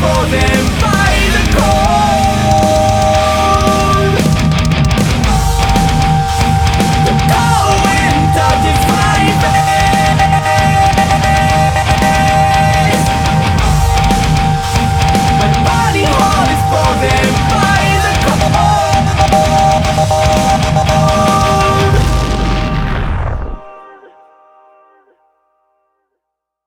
for them.